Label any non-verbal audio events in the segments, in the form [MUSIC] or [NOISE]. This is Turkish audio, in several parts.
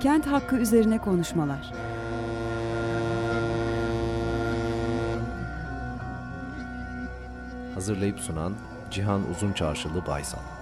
Kent hakkı üzerine konuşmalar. Hazırlayıp sunan Cihan Uzunçarşılı Baysal.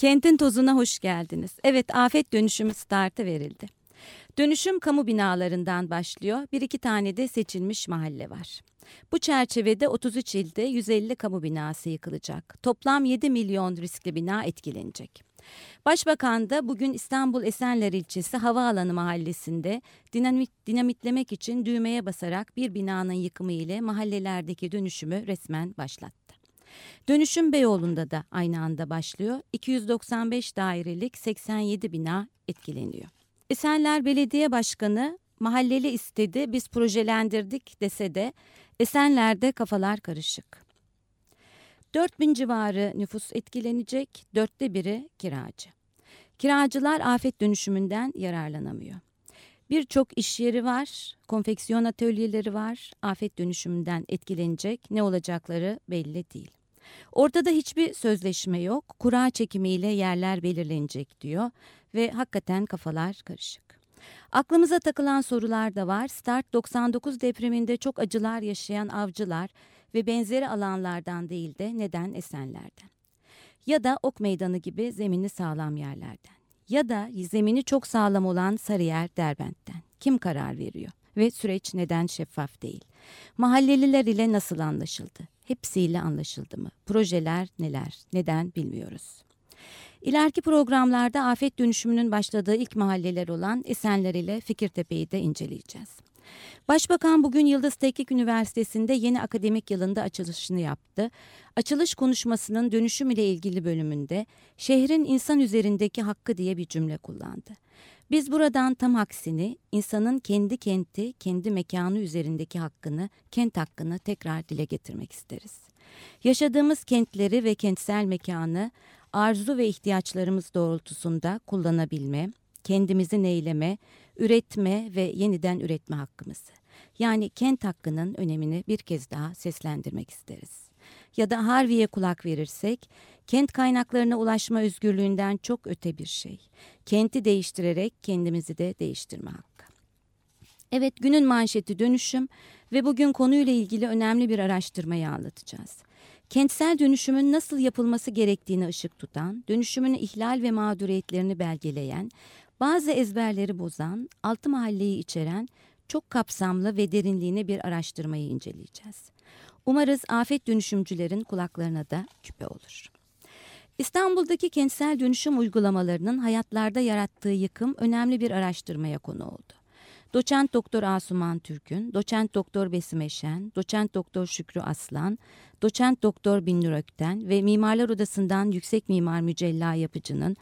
Kentin tozuna hoş geldiniz. Evet, afet dönüşümü startı verildi. Dönüşüm kamu binalarından başlıyor. Bir iki tane de seçilmiş mahalle var. Bu çerçevede 33 ilde 150 kamu binası yıkılacak. Toplam 7 milyon riskli bina etkilenecek. Başbakan da bugün İstanbul Esenler ilçesi Havaalanı mahallesinde dinamit, dinamitlemek için düğmeye basarak bir binanın yıkımı ile mahallelerdeki dönüşümü resmen başlattı. Dönüşüm Beyoğlu'nda da aynı anda başlıyor. 295 dairelik 87 bina etkileniyor. Esenler Belediye Başkanı mahalleli istedi biz projelendirdik dese de Esenler'de kafalar karışık. 4000 civarı nüfus etkilenecek, dörtte biri kiracı. Kiracılar afet dönüşümünden yararlanamıyor. Birçok iş yeri var, konfeksiyon atölyeleri var, afet dönüşümünden etkilenecek, ne olacakları belli değil. Ortada hiçbir sözleşme yok, kura çekimiyle yerler belirlenecek diyor ve hakikaten kafalar karışık. Aklımıza takılan sorular da var. Start 99 depreminde çok acılar yaşayan avcılar ve benzeri alanlardan değil de neden Esenler'den? Ya da Ok Meydanı gibi zemini sağlam yerlerden? Ya da zemini çok sağlam olan Sarıyer Derbent'ten? Kim karar veriyor? Ve süreç neden şeffaf değil? Mahalleliler ile nasıl anlaşıldı? Hepsiyle anlaşıldı mı? Projeler neler? Neden bilmiyoruz. İleriki programlarda afet dönüşümünün başladığı ilk mahalleler olan Esenler ile Fikirtepe'yi de inceleyeceğiz. Başbakan bugün Yıldız Teknik Üniversitesi'nde yeni akademik yılında açılışını yaptı. Açılış konuşmasının dönüşüm ile ilgili bölümünde şehrin insan üzerindeki hakkı diye bir cümle kullandı. Biz buradan tam aksini insanın kendi kenti, kendi mekanı üzerindeki hakkını, kent hakkını tekrar dile getirmek isteriz. Yaşadığımız kentleri ve kentsel mekanı arzu ve ihtiyaçlarımız doğrultusunda kullanabilme, kendimizi neyleme, üretme ve yeniden üretme hakkımızı. Yani kent hakkının önemini bir kez daha seslendirmek isteriz. Ya da Harvey'e kulak verirsek, kent kaynaklarına ulaşma özgürlüğünden çok öte bir şey. Kenti değiştirerek kendimizi de değiştirme hakkı. Evet günün manşeti dönüşüm ve bugün konuyla ilgili önemli bir araştırmayı anlatacağız. Kentsel dönüşümün nasıl yapılması gerektiğini ışık tutan, dönüşümün ihlal ve mağduriyetlerini belgeleyen, bazı ezberleri bozan, altı mahalleyi içeren çok kapsamlı ve derinliğine bir araştırmayı inceleyeceğiz. Umarız afet dönüşümcülerin kulaklarına da küpe olur. İstanbul'daki kentsel dönüşüm uygulamalarının hayatlarda yarattığı yıkım önemli bir araştırmaya konu oldu. Doçent Doktor Asuman Türk'ün, Doçent Doktor Besim Eşen, Doçent Doktor Şükrü Aslan, Doçent Doktor Binnur Ökten ve Mimarlar Odası'ndan Yüksek Mimar Mücella Yapıcı'nın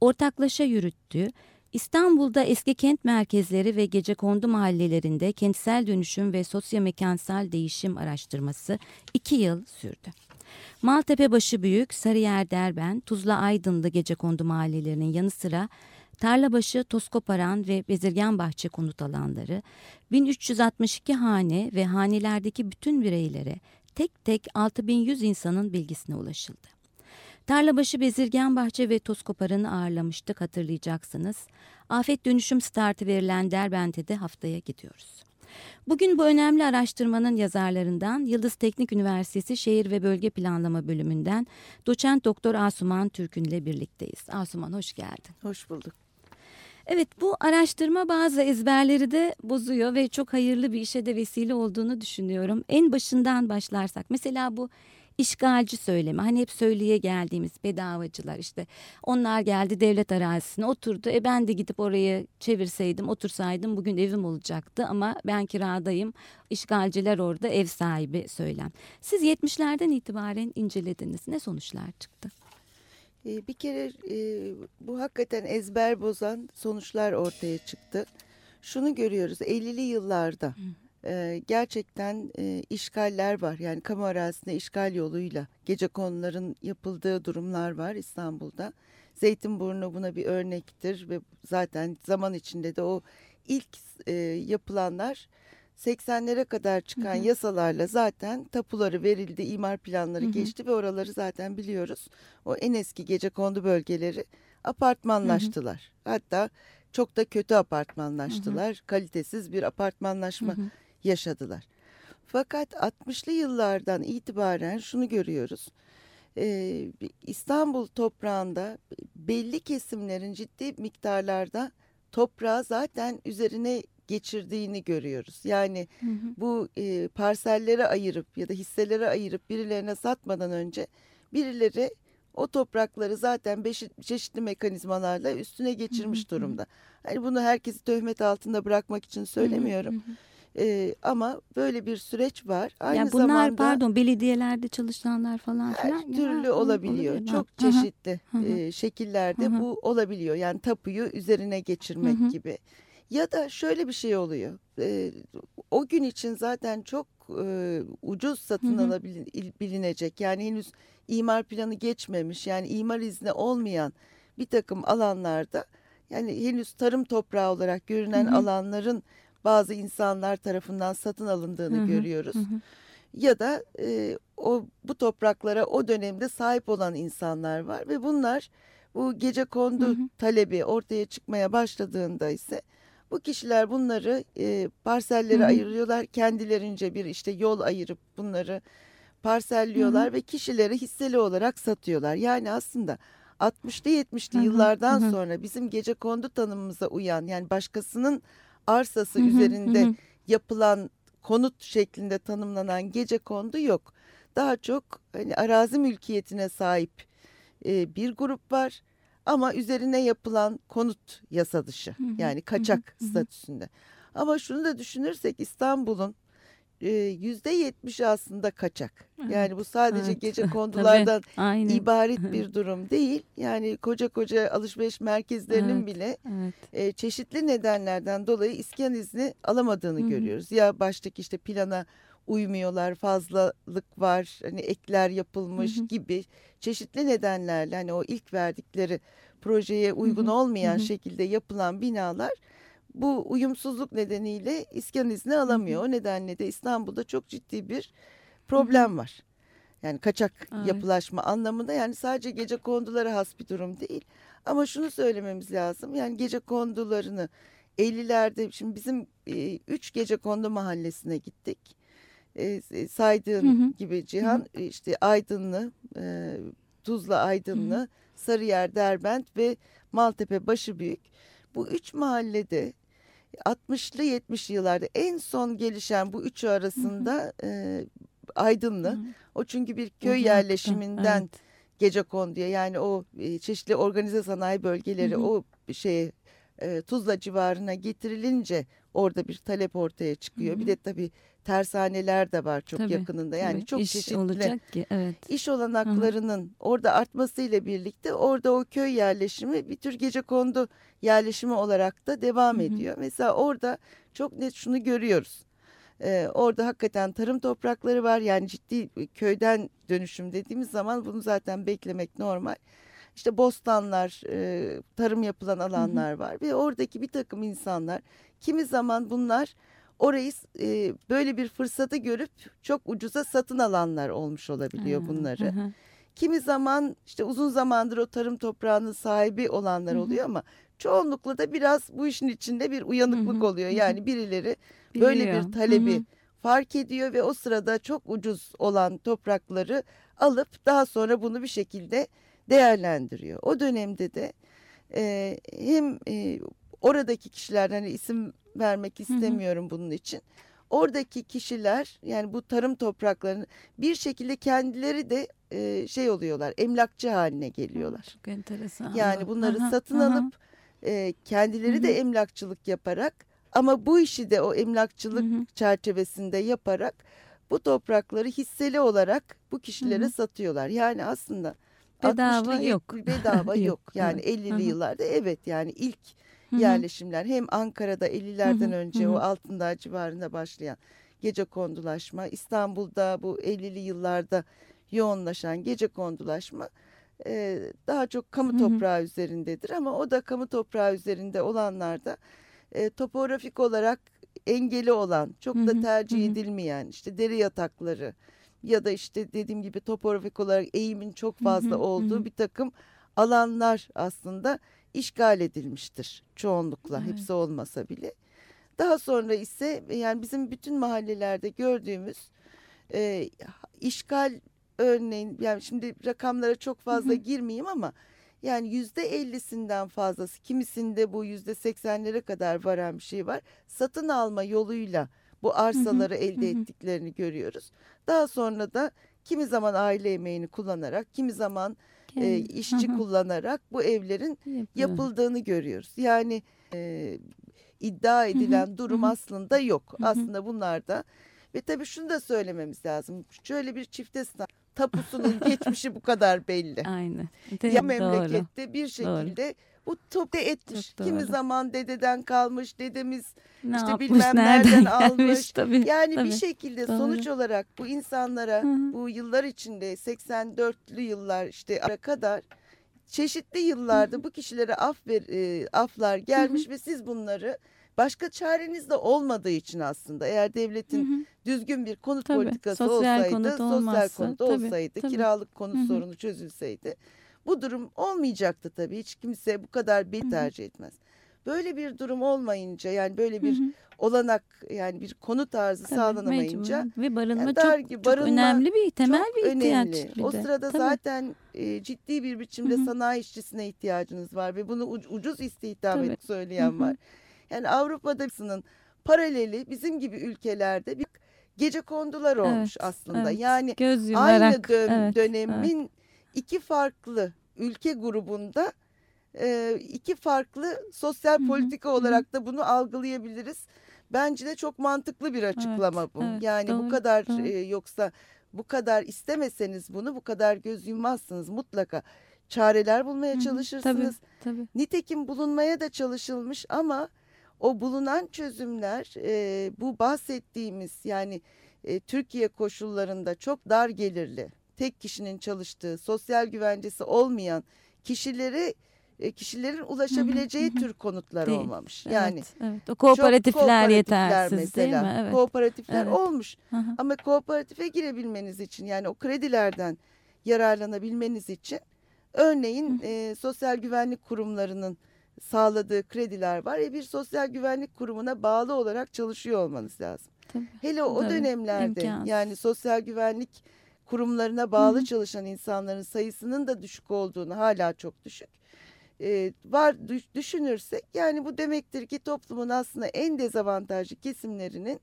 ortaklaşa yürüttüğü İstanbul'da eski kent merkezleri ve gecekondu mahallelerinde kentsel dönüşüm ve sosyomekansal değişim araştırması iki yıl sürdü. Maltepe Başıbüyük, Sarıyer Derben, Tuzla Aydınlı gecekondu mahallelerinin yanı sıra Tarlabaşı, Toskoparan ve Bezirganbahçe konut alanları 1362 hane ve hanelerdeki bütün bireylere tek tek 6100 insanın bilgisine ulaşıldı. Tarlabaşı Bezirganbahçe ve Toskoparan'ı ağırlamıştık hatırlayacaksınız. Afet dönüşüm startı verilen Derbent'e de haftaya gidiyoruz. Bugün bu önemli araştırmanın yazarlarından Yıldız Teknik Üniversitesi Şehir ve Bölge Planlama bölümünden doçent doktor Asuman Türkün ile birlikteyiz. Asuman hoş geldin. Hoş bulduk. Evet bu araştırma bazı ezberleri de bozuyor ve çok hayırlı bir işe de vesile olduğunu düşünüyorum. En başından başlarsak mesela bu işgalci söylemi hani hep söyleye geldiğimiz bedavacılar işte onlar geldi devlet arazisine oturdu e ben de gidip oraya çevirseydim otursaydım bugün evim olacaktı ama ben kiradayım işgalciler orada ev sahibi söylem. Siz 70'lerden itibaren incelediniz ne sonuçlar çıktı? Ee, bir kere e, bu hakikaten ezber bozan sonuçlar ortaya çıktı. Şunu görüyoruz 50'li yıllarda e, gerçekten e, işgaller var. Yani kamu arazisinde işgal yoluyla gece konuların yapıldığı durumlar var İstanbul'da. Zeytinburnu buna bir örnektir ve zaten zaman içinde de o ilk e, yapılanlar 80'lere kadar çıkan Hı hı. yasalarla zaten tapuları verildi, imar planları Hı hı. geçti ve oraları zaten biliyoruz. O en eski gece kondu bölgeleri apartmanlaştılar. Hatta çok da kötü apartmanlaştılar. Kalitesiz bir apartmanlaşma Hı hı. Yaşadılar. Fakat 60'lı yıllardan itibaren şunu görüyoruz. Ee, İstanbul toprağında belli kesimlerin ciddi miktarlarda toprağı zaten üzerine geçirdiğini görüyoruz. Yani Hı hı. bu e, parsellere ayırıp ya da hisselere ayırıp birilerine satmadan önce birileri o toprakları zaten beşi- çeşitli mekanizmalarla üstüne geçirmiş Hı hı durumda. Hani bunu herkesi töhmet altında bırakmak için söylemiyorum. Hı hı. Ee, ama böyle bir süreç var. Aynı yani bunlar zamanda pardon belediyelerde çalışanlar falan her filan. türlü Ya, olabiliyor. olabilir. Çok hı. çeşitli hı. e, şekillerde hı. bu olabiliyor. Yani tapuyu üzerine geçirmek hı. gibi. Ya da şöyle bir şey oluyor. E, o gün için zaten çok e, ucuz satın Hı hı. alabilinecek. Yani henüz imar planı geçmemiş. Yani imar izni olmayan bir takım alanlarda yani henüz tarım toprağı olarak görünen Hı hı. alanların bazı insanlar tarafından satın alındığını Hı hı. görüyoruz Hı hı. ya da e, o bu topraklara o dönemde sahip olan insanlar var ve bunlar bu gece kondu Hı hı. talebi ortaya çıkmaya başladığında ise bu kişiler bunları e, parsellere Hı hı. ayırıyorlar kendilerince bir işte yol ayırıp bunları parselliyorlar ve kişilere hisseli olarak satıyorlar. Yani aslında 60'lı 70'li Hı hı. yıllardan Hı hı. sonra bizim gece kondu tanımımıza uyan yani başkasının arsası Hı hı. üzerinde Hı yapılan konut şeklinde tanımlanan gece kondu yok. Daha çok hani arazi mülkiyetine sahip e, bir grup var ama üzerine yapılan konut yasa dışı yani kaçak statüsünde. Ama şunu da düşünürsek İstanbul'un e, yüzde yetmişi aslında kaçak. Evet, Yani bu sadece evet. gece [LAUGHS] kondulardan ibaret [LAUGHS] bir durum değil. Yani koca koca alışveriş merkezlerinin Evet. bile Evet. e, çeşitli nedenlerden dolayı iskan izni alamadığını Hı hı. görüyoruz. Ya baştaki işte plana uymuyorlar, fazlalık var, hani ekler yapılmış Hı hı. gibi çeşitli nedenlerle hani o ilk verdikleri projeye uygun hı, olmayan hı hı. şekilde yapılan binalar bu uyumsuzluk nedeniyle iskan izni alamıyor. O nedenle de İstanbul'da çok ciddi bir problem var. Yani kaçak Evet. yapılaşma anlamında yani sadece gece kondulara has bir durum değil. Ama şunu söylememiz lazım. Yani gece kondularını 50'lerde şimdi bizim e, üç gece kondu mahallesine gittik. E, saydığın Hı hı. gibi Cihan e, işte Aydınlı, e, Tuzla Aydınlı, Sarıyer Derbent ve Maltepe Başıbüyük. Bu üç mahallede 60'lı 70'li yıllarda en son gelişen bu üçü arasında e, Aydınlı. Hı. O çünkü bir köy Uzakta, yerleşiminden evet. gece konduya yani o e, çeşitli organize sanayi bölgeleri Hı hı. o şeye e, Tuzla civarına getirilince orada bir talep ortaya çıkıyor. Hı hı. Bir de tabii tersaneler de var çok Tabii, yakınında. Yani Tabii, çok iş çeşitli olacak ki evet. iş olanaklarının orada artmasıyla birlikte orada o köy yerleşimi bir tür gece kondu yerleşimi olarak da devam Hı hı. ediyor. Mesela orada çok net şunu görüyoruz. Ee, orada hakikaten tarım toprakları var yani ciddi köyden dönüşüm dediğimiz zaman bunu zaten beklemek normal. İşte bostanlar, e, tarım yapılan alanlar var ve oradaki bir takım insanlar kimi zaman bunlar orayı e, böyle bir fırsatı görüp çok ucuza satın alanlar olmuş olabiliyor bunları. hı hı. Kimi zaman işte uzun zamandır o tarım toprağının sahibi olanlar oluyor ama çoğunlukla da biraz bu işin içinde bir uyanıklık oluyor. Yani birileri böyle bir talebi fark ediyor ve o sırada çok ucuz olan toprakları alıp daha sonra bunu bir şekilde değerlendiriyor. O dönemde de e, hem e, oradaki kişiler hani isim vermek istemiyorum bunun için. Oradaki kişiler yani bu tarım topraklarını bir şekilde kendileri de e, şey oluyorlar emlakçı haline geliyorlar. Çok enteresan. Yani bunları Hı hı, satın hı hı. alıp e, kendileri Hı de hı. emlakçılık yaparak ama bu işi de o emlakçılık Hı hı. çerçevesinde yaparak bu toprakları hisseli olarak bu kişilere Hı hı. satıyorlar. Yani aslında Bedava 60'lı, yok. 70'li bedava [LAUGHS] yok. Yok, Yani evet. 50'li Hı hı. yıllarda evet yani ilk Hı yerleşimler hem Ankara'da 50'lerden Hı hı, önce hı o. Altındağ civarında başlayan gece kondulaşma, İstanbul'da bu 50'li yıllarda yoğunlaşan gece kondulaşma e, daha çok kamu Hı hı. toprağı üzerindedir ama o da kamu toprağı üzerinde olanlarda e, topografik olarak engeli olan, çok Hı da tercih hı hı. edilmeyen işte deri yatakları ya da işte dediğim gibi topografik olarak eğimin çok fazla hı, hı olduğu hı. bir takım alanlar aslında işgal edilmiştir çoğunlukla Evet. hepsi olmasa bile. Daha sonra ise yani bizim bütün mahallelerde gördüğümüz e, işgal örneğin yani şimdi rakamlara çok fazla girmeyeyim ama yani yüzde ellisinden fazlası kimisinde bu yüzde seksenlere kadar varan bir şey var. Satın alma yoluyla bu arsaları elde ettiklerini görüyoruz. Daha sonra da kimi zaman aile emeğini kullanarak kimi zaman e, [LAUGHS] işçi kullanarak bu evlerin Yapıyor. yapıldığını görüyoruz. Yani e, iddia edilen durum aslında yok. Aslında bunlar da ve tabii şunu da söylememiz lazım. Şöyle bir çifte tapusunun [LAUGHS] geçmişi bu kadar belli. Aynı. Ya Değil, doğru. memlekette bir şekilde bu topu etmiş. Çok Kimi zaman dededen kalmış, dedemiz Ne işte yapmış, bilmem nereden almış. gelmiş tabii. yani tabii. bir şekilde doğru. sonuç olarak bu insanlara Hı hı. bu yıllar içinde 84'lü yıllar işte ara kadar çeşitli yıllarda bu kişilere af ver, e, aflar gelmiş ve siz bunları başka çareniz de olmadığı için aslında eğer devletin Hı hı. düzgün bir konut Tabii, politikası sosyal olsaydı, konut sosyal olmazsa, konut tabii, olsaydı, tabii. kiralık konut Hı hı. sorunu çözülseydi bu durum olmayacaktı tabii. Hiç kimse bu kadar bir hı. tercih etmez. Böyle bir durum olmayınca yani böyle bir Hı hı. olanak yani bir konut tarzı Tabii, sağlanamayınca mecburen. ve barınma yani çok, dar gibi çok barınma önemli bir temel bir ihtiyaç. önemli. bir O sırada Tabii. zaten e, ciddi bir biçimde Hı hı. sanayi işçisine ihtiyacınız var ve bunu uc- ucuz istihdam edip söyleyen Hı hı. var. Yani Avrupa'dasının paraleli bizim gibi ülkelerde bir gece kondular olmuş Evet, aslında. evet. Yani göz aynı dön- evet, dönemin iki farklı ülke grubunda e, iki farklı sosyal Hı hı, politika olarak da bunu algılayabiliriz. Bence de çok mantıklı bir açıklama bu. evet, yani bu doğru, kadar doğru. e, yoksa bu kadar istemeseniz bunu bu kadar göz yummazsınız mutlaka. Çareler bulmaya Hı hı, çalışırsınız. Tabii, tabii. Nitekim bulunmaya da çalışılmış ama o bulunan çözümler e, bu bahsettiğimiz yani e, Türkiye koşullarında çok dar gelirli, tek kişinin çalıştığı, sosyal güvencesi olmayan kişilere e, kişilerin ulaşabileceği tür konutlar Değil. olmamış. Yani evet. O kooperatifler, kooperatifler yetersiz mesela. değil mi? Evet. Kooperatifler Evet. olmuş ama kooperatife girebilmeniz için yani o kredilerden yararlanabilmeniz için örneğin e, sosyal güvenlik kurumlarının sağladığı krediler var. E bir sosyal güvenlik kurumuna bağlı olarak çalışıyor olmanız lazım. Tabii. Hele o Tabii, dönemlerde imkansız. yani sosyal güvenlik kurumlarına bağlı Hı hı. çalışan insanların sayısının da düşük olduğunu hala çok düşük. e, var düş- düşünürsek yani bu demektir ki toplumun aslında en dezavantajlı kesimlerinin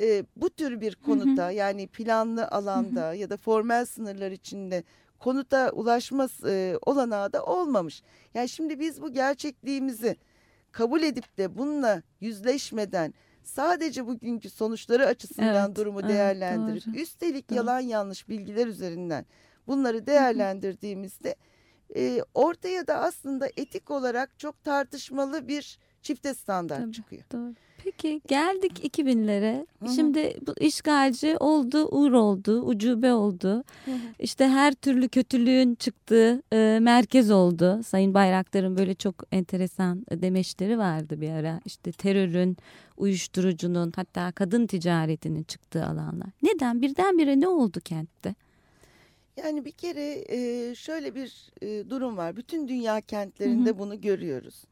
e, bu tür bir konuta yani planlı alanda ya da formel sınırlar içinde konuta ulaşma e, olanağı da olmamış. Yani şimdi biz bu gerçekliğimizi kabul edip de bununla yüzleşmeden sadece bugünkü sonuçları açısından Evet, durumu evet, değerlendirip doğru. üstelik Doğru. yalan yanlış bilgiler üzerinden bunları değerlendirdiğimizde e, ortaya da aslında etik olarak çok tartışmalı bir çifte standart Tabii. çıkıyor. Doğru. Peki geldik 2000'lere. Hı hı. Şimdi bu işgalci oldu, uğur oldu, ucube oldu. İşte her türlü kötülüğün çıktığı e, merkez oldu. Sayın Bayraktar'ın böyle çok enteresan demeçleri vardı bir ara. İşte terörün, uyuşturucunun hatta kadın ticaretinin çıktığı alanlar. Neden? Birdenbire ne oldu kentte? Yani bir kere e, şöyle bir e, durum var. Bütün dünya kentlerinde bunu görüyoruz.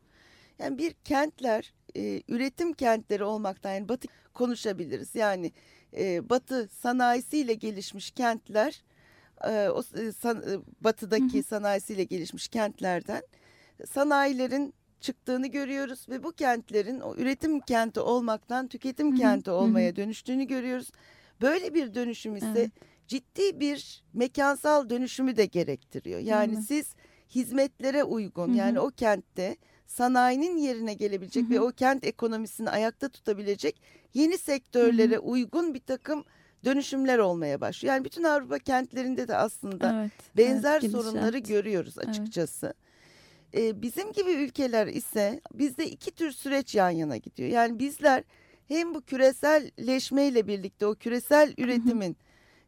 Yani bir kentler e, üretim kentleri olmaktan yani batı konuşabiliriz. Yani batı sanayisiyle gelişmiş kentler o batıdaki sanayisiyle gelişmiş kentlerden sanayilerin çıktığını görüyoruz ve bu kentlerin o üretim kenti olmaktan tüketim kenti olmaya dönüştüğünü görüyoruz. Böyle bir dönüşüm ise Evet. ciddi bir mekansal dönüşümü de gerektiriyor. Yani siz hizmetlere uygun yani o kentte sanayinin yerine gelebilecek Hı ve o kent ekonomisini ayakta tutabilecek yeni sektörlere uygun bir takım dönüşümler olmaya başlıyor. Yani bütün Avrupa kentlerinde de aslında Evet. benzer evet, sorunları görüyoruz açıkçası. E, bizim gibi ülkeler ise bizde iki tür süreç yan yana gidiyor. Yani bizler hem bu küreselleşmeyle birlikte o küresel üretimin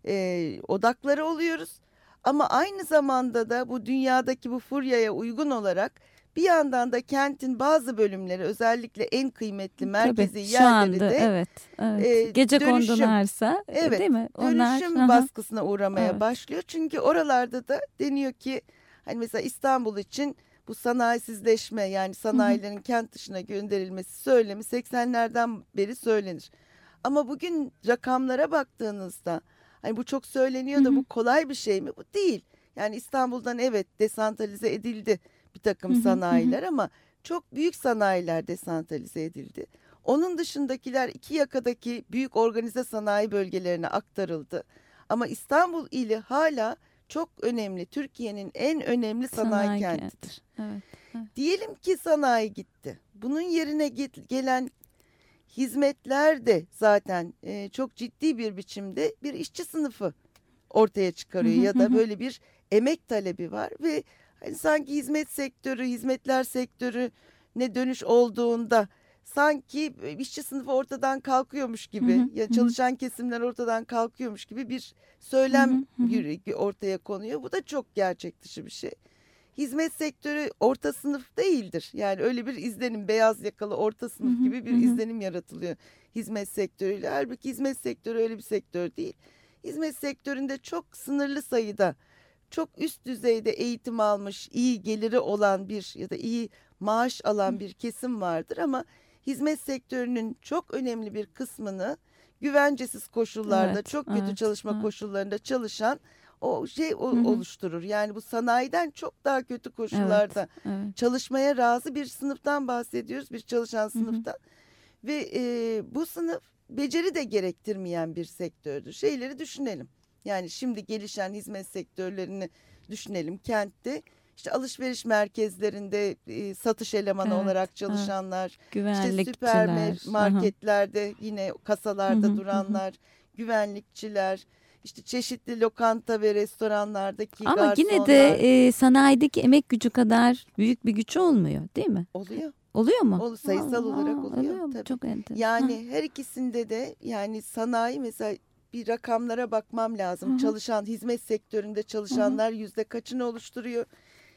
e, odakları oluyoruz. Ama aynı zamanda da bu dünyadaki bu furyaya uygun olarak bir yandan da kentin bazı bölümleri özellikle en kıymetli merkezi Tabii, yerleri anda de evet, evet. e, gece dönüşüm- kondun arsa e, Evet, değil mi? Onlar, dönüşüm aha. baskısına uğramaya Evet. başlıyor. Çünkü oralarda da deniyor ki hani mesela İstanbul için bu sanayisizleşme yani sanayilerin kent dışına gönderilmesi söylemi 80'lerden beri söylenir. Ama bugün rakamlara baktığınızda hani bu çok söyleniyor da bu kolay bir şey mi? Bu değil. Yani İstanbul'dan evet desantralize edildi bir takım sanayiler ama çok büyük sanayiler desantralize edildi. Onun dışındakiler iki yakadaki büyük organize sanayi bölgelerine aktarıldı. Ama İstanbul ili hala çok önemli. Türkiye'nin en önemli sanayi, Sanayi kentidir. Evet. Diyelim ki sanayi gitti. Bunun yerine gelen hizmetler de zaten e, çok ciddi bir biçimde bir işçi sınıfı ortaya çıkarıyor ya da böyle bir emek talebi var ve hani sanki hizmet sektörü, hizmetler sektörü ne dönüş olduğunda sanki işçi sınıfı ortadan kalkıyormuş gibi Hı hı, ya hı hı. çalışan kesimler ortadan kalkıyormuş gibi bir söylem Hı hı, hı ortaya konuyor. Bu da çok gerçek dışı bir şey. Hizmet sektörü orta sınıf değildir. Yani öyle bir izlenim beyaz yakalı orta sınıf Hı hı, gibi bir hı. izlenim yaratılıyor hizmet sektörüyle. Halbuki hizmet sektörü öyle bir sektör değil. Hizmet sektöründe çok sınırlı sayıda çok üst düzeyde eğitim almış, iyi geliri olan bir ya da iyi maaş alan bir kesim vardır ama hizmet sektörünün çok önemli bir kısmını güvencesiz koşullarda, Evet, çok kötü evet, çalışma evet. koşullarında çalışan o şey o- Hı hı. oluşturur. Yani bu sanayiden çok daha kötü koşullarda Evet. çalışmaya razı bir sınıftan bahsediyoruz, bir çalışan sınıftan. Ve e, bu sınıf beceri de gerektirmeyen bir sektördür. Şeyleri düşünelim. Yani şimdi gelişen hizmet sektörlerini düşünelim. Kentte işte alışveriş merkezlerinde e, satış elemanı Evet, olarak evet. çalışanlar, işte Güvenlikçiler. aha. süpermarketlerde yine kasalarda Hı hı, hı hı. duranlar, güvenlikçiler, işte çeşitli lokanta ve restoranlardaki Ama yine garsonlar de e, sanayideki emek gücü kadar büyük bir güç olmuyor değil mi? oluyor. Oluyor mu? Ol- sayısal olarak oluyor, mu? tabii. Çok enteresan. Yani her ikisinde de yani sanayi mesela bir rakamlara bakmam lazım. Hı hı. Çalışan hizmet sektöründe çalışanlar yüzde kaçını oluşturuyor?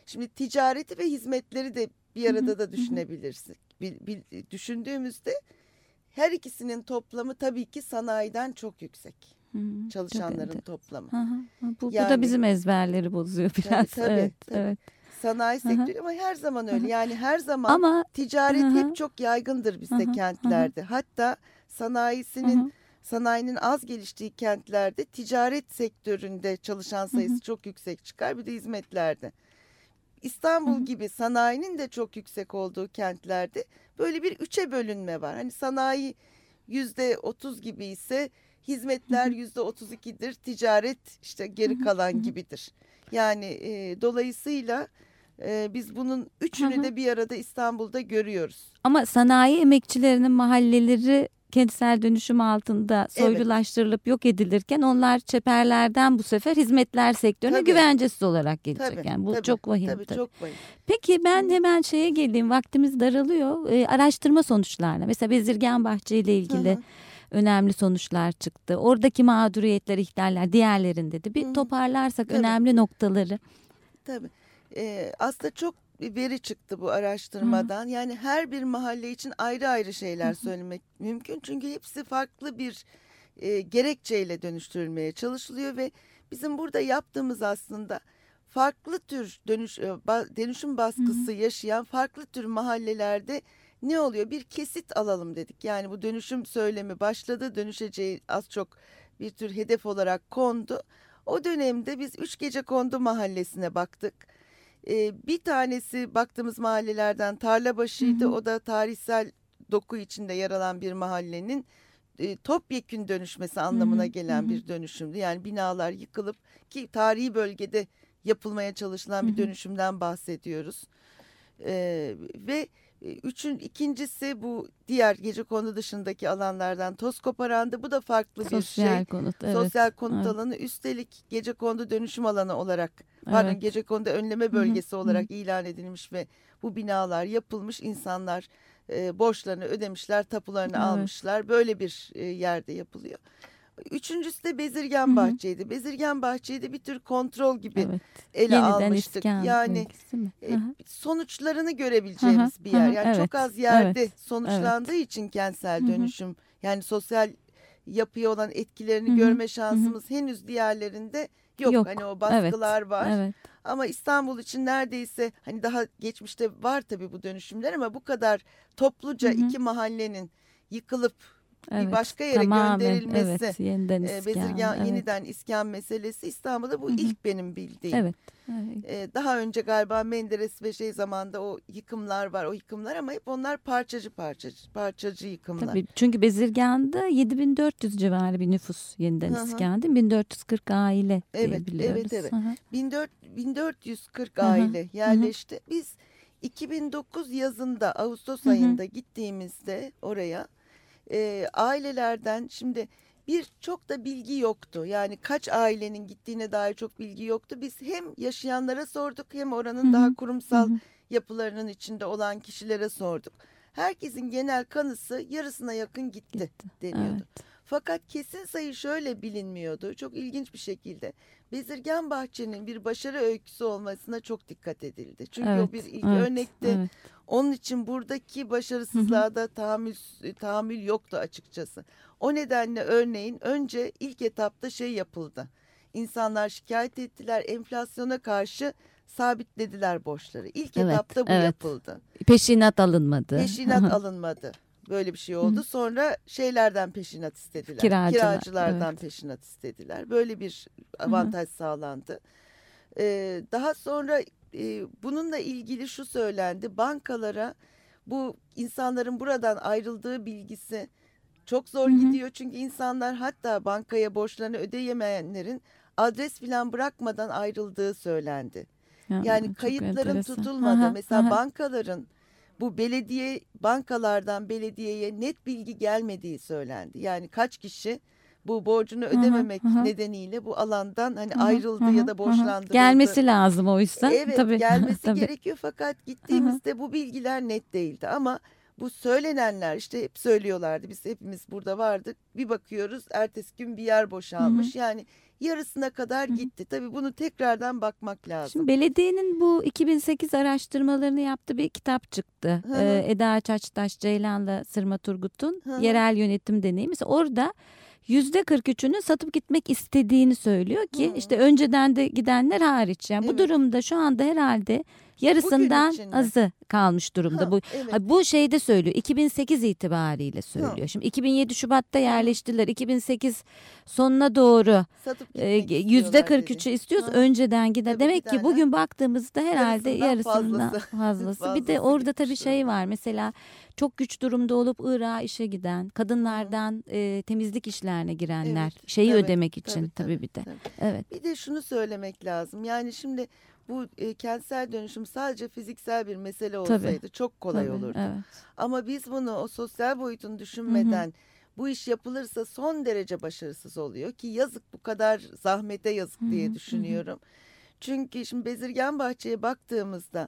Şimdi ticareti ve hizmetleri de bir arada da düşünebilirsin. Bil- bil- düşündüğümüzde her ikisinin toplamı tabii ki sanayiden çok yüksek. Hı çok Çalışanların enteresan. toplamı. Hı hı. Bu, bu da Yani- bizim ezberleri bozuyor biraz. tabii, evet, tabii. evet. Sanayi sektörü ama her zaman öyle. Yani her zaman Ama ticaret Hı hep çok yaygındır bizde Hı hı, hı kentlerde. Hatta sanayisinin Hı hı. sanayinin az geliştiği kentlerde ticaret sektöründe çalışan sayısı hı. çok yüksek çıkar bir de hizmetlerde. İstanbul gibi sanayinin de çok yüksek olduğu kentlerde böyle bir üçe bölünme var. Hani sanayi yüzde otuz gibi ise hizmetler yüzde otuz ikidir, ticaret işte geri kalan gibidir. Yani e, dolayısıyla e, biz bunun üçünü de bir arada İstanbul'da görüyoruz. ama sanayi emekçilerinin mahalleleri kentsel dönüşüm altında Evet. soylulaştırılıp yok edilirken onlar çeperlerden bu sefer hizmetler sektörüne Tabii. güvencesiz olarak gelecek. Tabii, yani bu tabii, çok vahim. Tabii, tabii. çok vahim. Peki ben hemen şeye geleyim. Vaktimiz daralıyor. Ee, araştırma sonuçlarına. Mesela Bezirgen Bahçe ile ilgili Hı hı. önemli sonuçlar çıktı. Oradaki mağduriyetler, ihlaller diğerlerinde de bir hı. toparlarsak Tabii. önemli noktaları. Tabii. Ee, aslında çok bir veri çıktı bu araştırmadan. Yani her bir mahalle için ayrı ayrı şeyler söylemek mümkün. Çünkü hepsi farklı bir e, gerekçeyle dönüştürülmeye çalışılıyor ve bizim burada yaptığımız aslında farklı tür dönüş e, dönüşüm baskısı yaşayan farklı tür mahallelerde ne oluyor? Bir kesit alalım dedik. Yani bu dönüşüm söylemi başladı, dönüşeceği az çok bir tür hedef olarak kondu. O dönemde biz Üç Gece Kondu mahallesine baktık. Ee, bir tanesi baktığımız mahallelerden Tarlabaşı'ydı. Hı hı. O da tarihsel doku içinde yer alan bir mahallenin e, topyekün dönüşmesi anlamına gelen hı hı. bir dönüşümdü. Yani binalar yıkılıp ki tarihi bölgede yapılmaya çalışılan bir dönüşümden bahsediyoruz. Ee, ve E, Üçün ikincisi bu diğer gece kondu dışındaki alanlardan toz koparandı. Bu da farklı bir Sosyal şey. konut. Evet. Sosyal konut evet. alanı üstelik gece kondu dönüşüm alanı olarak pardon Evet. gece kondu önleme hı, bölgesi hı. olarak ilan edilmiş ve bu binalar yapılmış insanlar e, borçlarını ödemişler tapularını Evet. almışlar böyle bir e, yerde yapılıyor. Üçüncüsü de Bezirgen Hı hı. Bahçe'ydi. Bezirgen Bahçe'yi de bir tür kontrol gibi Evet. ele Yeniden almıştık. iskan Yani e, sonuçlarını görebileceğimiz Hı hı, bir yer. Yani çok evet, az yerde evet, sonuçlandığı için kentsel dönüşüm yani sosyal yapıya olan etkilerini görme şansımız henüz diğerlerinde yok. Yok, Hani o baskılar var. Evet. Ama İstanbul için neredeyse hani daha geçmişte var tabii bu dönüşümler ama bu kadar topluca iki mahallenin yıkılıp evet. bir başka yere Tamamen, gönderilmesi Evet. Yeniden e, iskan. Bezirgan evet. yeniden iskan meselesi İstanbul'da bu Hı hı. ilk benim bildiğim. Evet. evet. Ee, daha önce galiba Menderes ve şey zamanda o yıkımlar var o yıkımlar ama hep onlar parçacı parçacı parçacı yıkımlar. Tabii, çünkü Bezirgan'da 7400 civarı bir nüfus yeniden Hı hı. iskan değil mi? 1440 aile Evet, diye biliyoruz. evet, evet. Hı hı. 14 1440 Hı hı, aile yerleşti. Biz 2009 yazında Ağustos Hı hı. ayında gittiğimizde oraya e, ailelerden şimdi bir çok da bilgi yoktu. Yani kaç ailenin gittiğine dair çok bilgi yoktu. Biz hem yaşayanlara sorduk hem oranın daha kurumsal yapılarının içinde olan kişilere sorduk. Herkesin genel kanısı yarısına yakın gitti, Gitti, deniyordu. Evet. Fakat kesin sayı şöyle bilinmiyordu. Çok ilginç bir şekilde. Bezirgen Bahçe'nin bir başarı öyküsü olmasına çok dikkat edildi. Çünkü Evet, o bir ilk evet, örnekti. evet. Onun için buradaki başarısızlığa da tahammül, tahammül yoktu açıkçası. O nedenle örneğin önce ilk etapta şey yapıldı. İnsanlar şikayet ettiler enflasyona karşı sabitlediler borçları. İlk Evet, etapta bu evet. yapıldı. Peşinat alınmadı. Peşinat [LAUGHS] alınmadı. Böyle bir şey oldu. Sonra şeylerden peşinat istediler. Kiracılar, Kiracılardan evet. peşinat istediler. Böyle bir avantaj sağlandı. Ee, daha sonra e, bununla ilgili şu söylendi. Bankalara bu insanların buradan ayrıldığı bilgisi çok zor Hı hı. gidiyor. Çünkü insanlar hatta bankaya borçlarını ödeyemeyenlerin adres falan bırakmadan ayrıldığı söylendi. Ya, Yani çok kayıtların enteresan. tutulmadı. Hı hı, Mesela hı hı. bankaların bu belediye bankalardan belediyeye net bilgi gelmediği söylendi. Yani kaç kişi bu borcunu hı, ödememek hı hı. nedeniyle bu alandan hani Hı hı, ayrıldı hı ya hı, da hı hı. borçlandırıldı. Gelmesi lazım oysa. Evet Tabii, gelmesi [LAUGHS] tabii. gerekiyor fakat gittiğimizde bu bilgiler net değildi ama bu söylenenler işte hep söylüyorlardı biz hepimiz burada vardık bir bakıyoruz ertesi gün bir yer boşalmış yani yarısına kadar gitti tabii bunu tekrardan bakmak lazım. Şimdi belediyenin bu 2008 araştırmalarını yaptığı bir kitap çıktı. Hı hı. Ee, Eda Çaçtaş Ceylan'la Sırma Turgut'un yerel yönetim deneyimi. Orada yüzde 43'ünün satıp gitmek istediğini söylüyor ki Hı. işte önceden de gidenler hariç. Yani bu Evet. durumda şu anda herhalde yarısından azı kalmış durumda. Ha, bu evet. Ha, Bu şeyde söylüyor 2008 itibariyle söylüyor. Şimdi 2007 Şubat'ta yerleştiler 2008 sonuna doğru e, yüzde istiyorlar 43'ü dedi. istiyoruz Hı. önceden gider. Tabii Demek ki bugün baktığımızda herhalde yarısından yarısından fazlası. [LAUGHS] fazlası. Bir de orada tabii şey var mesela çok güç durumda olup Irak'a işe giden kadınlardan e, temizlik işlerine girenler Evet, şeyi tabii, ödemek için tabii, tabii, tabii, bir de. tabii. Evet. Bir de şunu söylemek lazım. Yani şimdi bu e, kentsel dönüşüm sadece fiziksel bir mesele olsaydı çok kolay tabii, olurdu. Evet. Ama biz bunu o sosyal boyutunu düşünmeden bu iş yapılırsa son derece başarısız oluyor ki yazık bu kadar zahmete yazık Hı hı, hı diye hı. düşünüyorum. Çünkü şimdi Bezirgen Bahçe'ye baktığımızda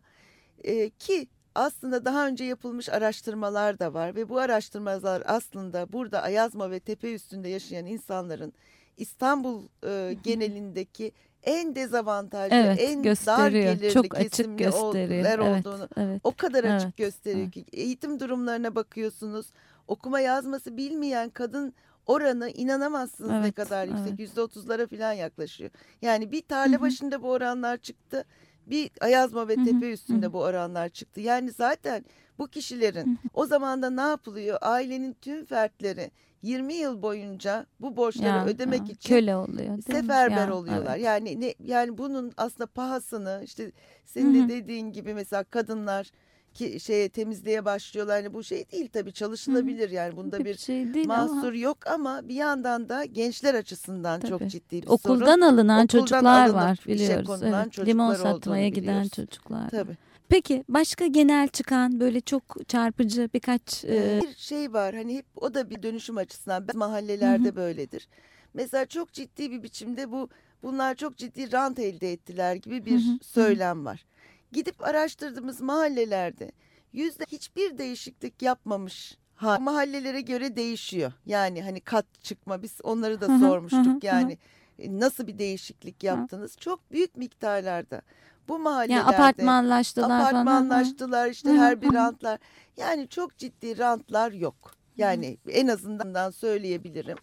e, ki aslında daha önce yapılmış araştırmalar da var ve bu araştırmalar aslında burada Ayazma ve Tepe üstünde yaşayan insanların İstanbul e, genelindeki en dezavantajlı, Evet en dar gösteriyor. gelirli Çok açık gösteriyor. Evet, olduğunu evet. o kadar açık Evet, gösteriyor evet. ki eğitim durumlarına bakıyorsunuz. Okuma yazması bilmeyen kadın oranı inanamazsınız ne Evet, kadar yüksek. evet. Yüzde otuzlara falan yaklaşıyor. Yani bir Hı tarla hı. başında bu oranlar çıktı. Bir Ayazma ve Hı hı, Tepe hı üstünde hı. bu oranlar çıktı. Yani zaten bu kişilerin o zaman da ne yapılıyor? Ailenin tüm fertleri 20 yıl boyunca bu borçları Ya, ödemek ya, için köle oluyor. seferber Ya, oluyorlar. evet. Yani ne yani bunun aslında pahasını işte senin Hı hı. de dediğin gibi mesela kadınlar ki şeye temizliğe başlıyorlar. Yani bu şey değil tabii çalışılabilir yani bunda bir şey değil ama mahsur yok ama bir yandan da gençler açısından çok Tabii. ciddi bir okuldan sorun. alınan Okuldan çocuklar alınıp var işe biliyoruz. Evet. Limon satmaya giden biliyoruz. çocuklar. Tabii. Peki başka genel çıkan böyle çok çarpıcı birkaç e... bir şey var hani hep o da bir dönüşüm açısından mahallelerde hı hı. böyledir. Mesela çok ciddi bir biçimde bu bunlar çok ciddi rant elde ettiler gibi bir hı hı. söylem var. Gidip araştırdığımız mahallelerde yüzde hiçbir değişiklik yapmamış ha, mahallelere göre değişiyor. Yani hani kat çıkma biz onları da sormuştuk yani e, nasıl bir değişiklik yaptınız? Çok büyük miktarlarda bu mahallelerde yani apartmanlaştılar apartmanlaştılar falan. işte her bir rantlar yani çok ciddi rantlar yok. Yani en azından söyleyebilirim.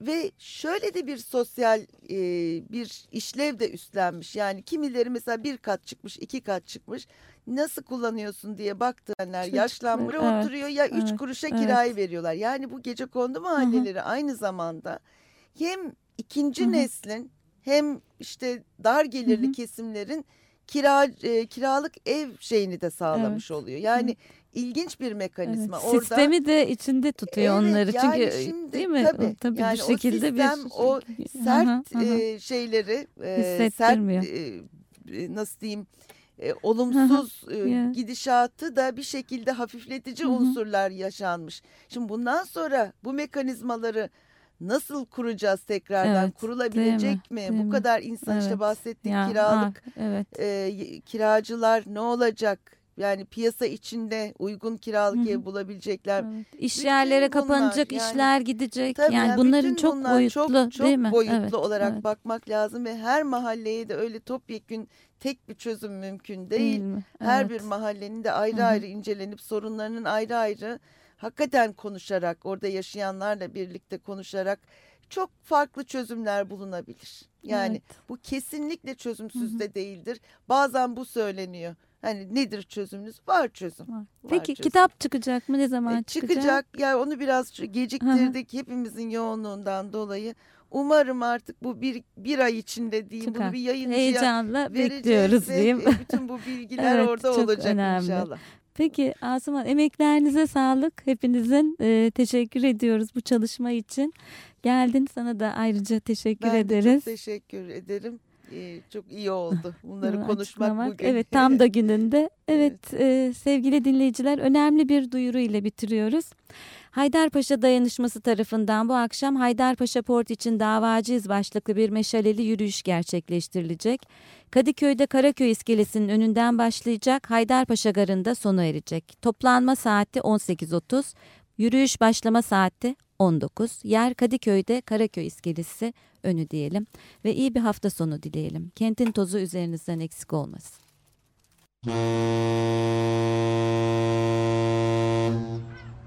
Ve şöyle de bir sosyal e, bir işlev de üstlenmiş. Yani kimileri mesela bir kat çıkmış, iki kat çıkmış. Nasıl kullanıyorsun diye baktılar. Yaşlanmış evet, oturuyor ya evet, üç kuruşa evet. kirayı veriyorlar. Yani bu gece kondu mahalleleri Hı -hı. aynı zamanda hem ikinci Hı -hı. neslin hem işte dar gelirli Hı -hı. kesimlerin kira e, kiralık ev şeyini de sağlamış evet. oluyor. Yani Hı ilginç bir mekanizma. Evet, Orada, sistemi de içinde tutuyor evet, onları yani çünkü şimdi, değil mi? Tabii, tabii yani bir şekilde o sistem, bir o sert aha, aha. E, şeyleri e, sert e, nasıl diyeyim e, olumsuz e, yeah. gidişatı da bir şekilde hafifletici Hı -hı. unsurlar yaşanmış. Şimdi bundan sonra bu mekanizmaları nasıl kuracağız tekrardan? Evet, Kurulabilecek mi? mi? Bu mi? kadar insan evet. işte bahsettik ya, kiralık ah, evet. e, kiracılar ne olacak? Yani piyasa içinde uygun kiralık Hı. ev bulabilecekler. Evet. İş bütün yerlere bunlar, kapanacak, yani, işler gidecek. Tabii yani, yani bunların çok bunlar boyutlu çok, çok değil mi? boyutlu evet, olarak evet. bakmak lazım ve her mahalleye de öyle topyekün tek bir çözüm mümkün değil. değil mi? Her evet. bir mahallenin de ayrı Hı. ayrı incelenip sorunlarının ayrı ayrı hakikaten konuşarak orada yaşayanlarla birlikte konuşarak çok farklı çözümler bulunabilir. Yani evet. bu kesinlikle çözümsüz de değildir. Bazen bu söyleniyor. Hani nedir çözümünüz? Var çözüm. Var. Peki çözüm. kitap çıkacak mı? Ne zaman e, çıkacak? Çıkacak. Yani onu biraz geciktirdik Hı -hı. hepimizin yoğunluğundan dolayı. Umarım artık bu bir, bir ay içinde diyeyim Çıkar. bunu bir yayıncıya Heyecanla bekliyoruz diyeyim. Bütün bu bilgiler [LAUGHS] evet, orada olacak önemli. inşallah. Peki Asuman emeklerinize sağlık. Hepinizin e, teşekkür ediyoruz bu çalışma için. Geldin sana da ayrıca teşekkür ben ederiz. Ben çok teşekkür ederim. Ee, çok iyi oldu bunları konuşmak bugün. Evet tam da [LAUGHS] gününde. Evet, evet. E, sevgili dinleyiciler önemli bir duyuru ile bitiriyoruz. Haydarpaşa Dayanışması tarafından bu akşam Haydarpaşa Port için davacıyız başlıklı bir meşaleli yürüyüş gerçekleştirilecek. Kadıköy'de Karaköy iskelesinin önünden başlayacak Haydarpaşa Garı'nda sona erecek. Toplanma saati 18.30, yürüyüş başlama saati 19. Yer Kadıköy'de Karaköy iskelesi önü diyelim ve iyi bir hafta sonu dileyelim. Kentin tozu üzerinizden eksik olmasın. [LAUGHS]